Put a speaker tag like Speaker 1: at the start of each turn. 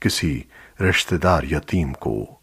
Speaker 1: کسی رشتہ دار یتیم کو